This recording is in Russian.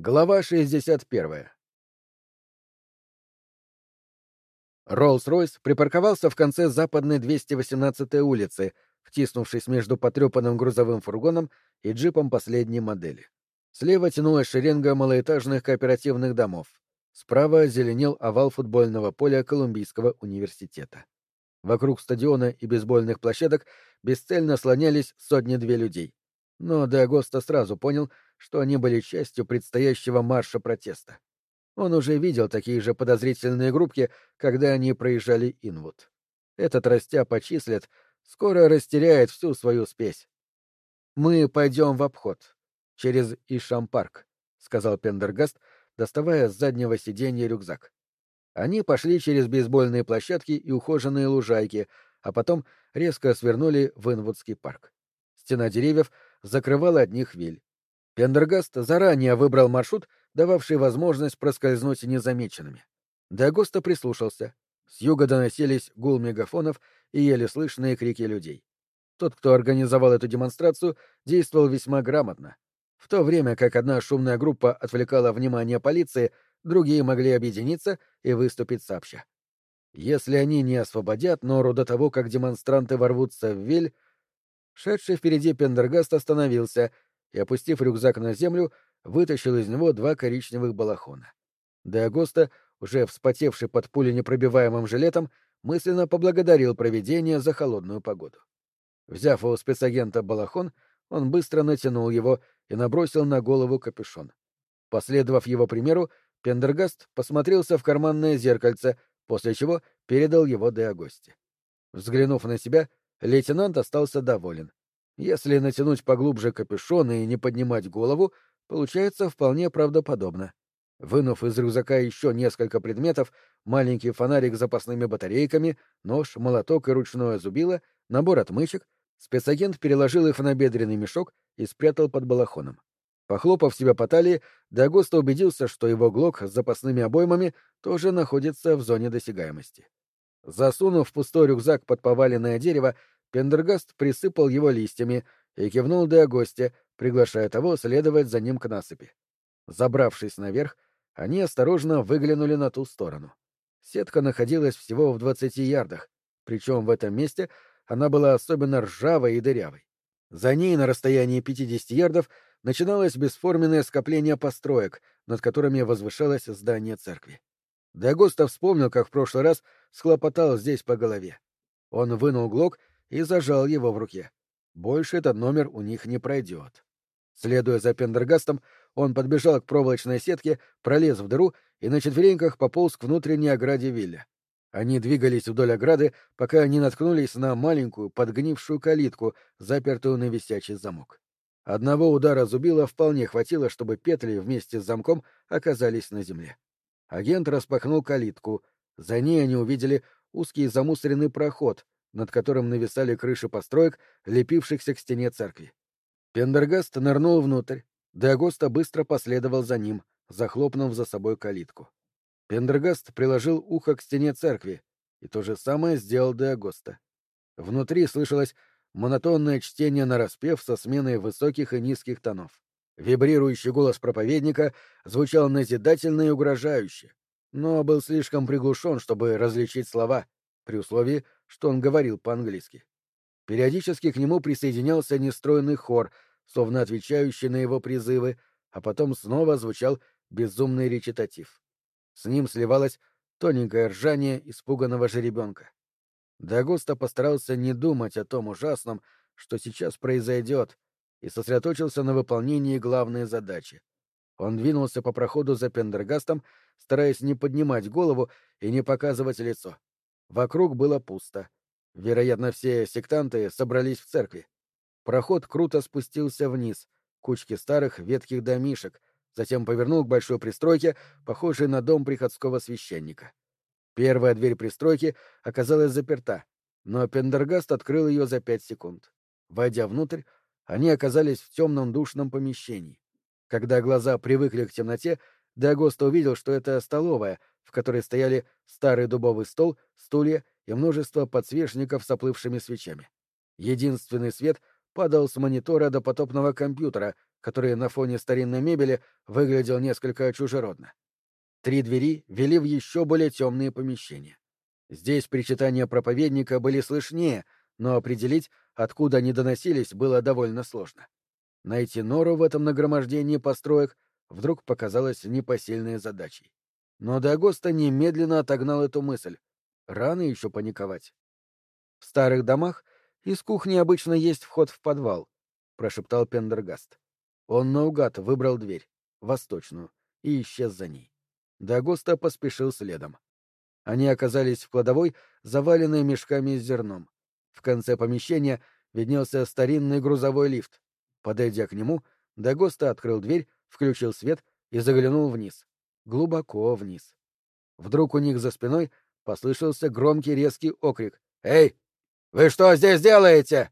Глава 61. Роллс-Ройс припарковался в конце западной 218-й улицы, втиснувшись между потрепанным грузовым фургоном и джипом последней модели. Слева тянулась шеренга малоэтажных кооперативных домов. Справа зеленел овал футбольного поля Колумбийского университета. Вокруг стадиона и бейсбольных площадок бесцельно слонялись сотни-две людей. Но Деагоста сразу понял, что они были частью предстоящего марша протеста. Он уже видел такие же подозрительные группки, когда они проезжали Инвуд. Этот растяп почислят, скоро растеряет всю свою спесь. «Мы пойдем в обход, через Ишам-парк», — сказал Пендергаст, доставая с заднего сиденья рюкзак. Они пошли через бейсбольные площадки и ухоженные лужайки, а потом резко свернули в Инвудский парк. Стена деревьев закрывала от них виль. Пендергаст заранее выбрал маршрут, дававший возможность проскользнуть незамеченными. Дагоста прислушался. С юга доносились гул мегафонов и еле слышные крики людей. Тот, кто организовал эту демонстрацию, действовал весьма грамотно. В то время как одна шумная группа отвлекала внимание полиции, другие могли объединиться и выступить сообща. Если они не освободят Нору до того, как демонстранты ворвутся в Виль, шедший впереди Пендергаст остановился — и, опустив рюкзак на землю, вытащил из него два коричневых балахона. Агоста, уже вспотевший под пуленепробиваемым жилетом, мысленно поблагодарил провидение за холодную погоду. Взяв у спецагента балахон, он быстро натянул его и набросил на голову капюшон. Последовав его примеру, Пендергаст посмотрелся в карманное зеркальце, после чего передал его Де Агосте. Взглянув на себя, лейтенант остался доволен. Если натянуть поглубже капюшон и не поднимать голову, получается вполне правдоподобно. Вынув из рюкзака еще несколько предметов, маленький фонарик с запасными батарейками, нож, молоток и ручное зубило, набор отмычек, спецагент переложил их в набедренный мешок и спрятал под балахоном. Похлопав себя по талии, Дагоста убедился, что его глок с запасными обоймами тоже находится в зоне досягаемости. Засунув пустой рюкзак под поваленное дерево, Пендергаст присыпал его листьями и кивнул до гостя, приглашая того следовать за ним к насыпи. Забравшись наверх, они осторожно выглянули на ту сторону. Сетка находилась всего в двадцати ярдах, причем в этом месте она была особенно ржавой и дырявой. За ней на расстоянии пятидесяти ярдов начиналось бесформенное скопление построек, над которыми возвышалось здание церкви. Дагоста вспомнил, как в прошлый раз схлопотал здесь по голове. Он вынул глок и зажал его в руке. Больше этот номер у них не пройдет. Следуя за Пендергастом, он подбежал к проволочной сетке, пролез в дыру и на четвереньках пополз к внутренней ограде вилля. Они двигались вдоль ограды, пока не наткнулись на маленькую подгнившую калитку, запертую на висячий замок. Одного удара зубила вполне хватило, чтобы петли вместе с замком оказались на земле. Агент распахнул калитку. За ней они увидели узкий замусоренный проход, над которым нависали крыши построек, лепившихся к стене церкви. Пендергаст нырнул внутрь, Деагоста быстро последовал за ним, захлопнув за собой калитку. Пендергаст приложил ухо к стене церкви, и то же самое сделал Деагоста. Внутри слышалось монотонное чтение нараспев со сменой высоких и низких тонов. Вибрирующий голос проповедника звучал назидательно и угрожающе, но был слишком приглушен, чтобы различить слова, при условии, что он говорил по-английски. Периодически к нему присоединялся нестройный хор, словно отвечающий на его призывы, а потом снова звучал безумный речитатив. С ним сливалось тоненькое ржание испуганного жеребенка. Дагоста постарался не думать о том ужасном, что сейчас произойдет, и сосредоточился на выполнении главной задачи. Он двинулся по проходу за Пендергастом, стараясь не поднимать голову и не показывать лицо. Вокруг было пусто. Вероятно, все сектанты собрались в церкви. Проход круто спустился вниз, кучки старых ветхих домишек, затем повернул к большой пристройке, похожей на дом приходского священника. Первая дверь пристройки оказалась заперта, но Пендергаст открыл ее за пять секунд. Войдя внутрь, они оказались в темном душном помещении. Когда глаза привыкли к темноте, Дагоста увидел, что это столовая, в которой стояли старый дубовый стол, стулья и множество подсвечников с оплывшими свечами. Единственный свет падал с монитора до потопного компьютера, который на фоне старинной мебели выглядел несколько чужеродно. Три двери вели в еще более темные помещения. Здесь причитания проповедника были слышнее, но определить, откуда они доносились, было довольно сложно. Найти нору в этом нагромождении построек вдруг показалось непосильной задачей. Но Дагоста немедленно отогнал эту мысль. Рано еще паниковать. В старых домах из кухни обычно есть вход в подвал, прошептал Пендергаст. Он наугад выбрал дверь, восточную, и исчез за ней. Дагоста поспешил следом. Они оказались в кладовой, заваленной мешками с зерном. В конце помещения виднелся старинный грузовой лифт. Подойдя к нему, Дагоста открыл дверь, включил свет и заглянул вниз. Глубоко вниз. Вдруг у них за спиной послышался громкий резкий окрик. «Эй, вы что здесь делаете?»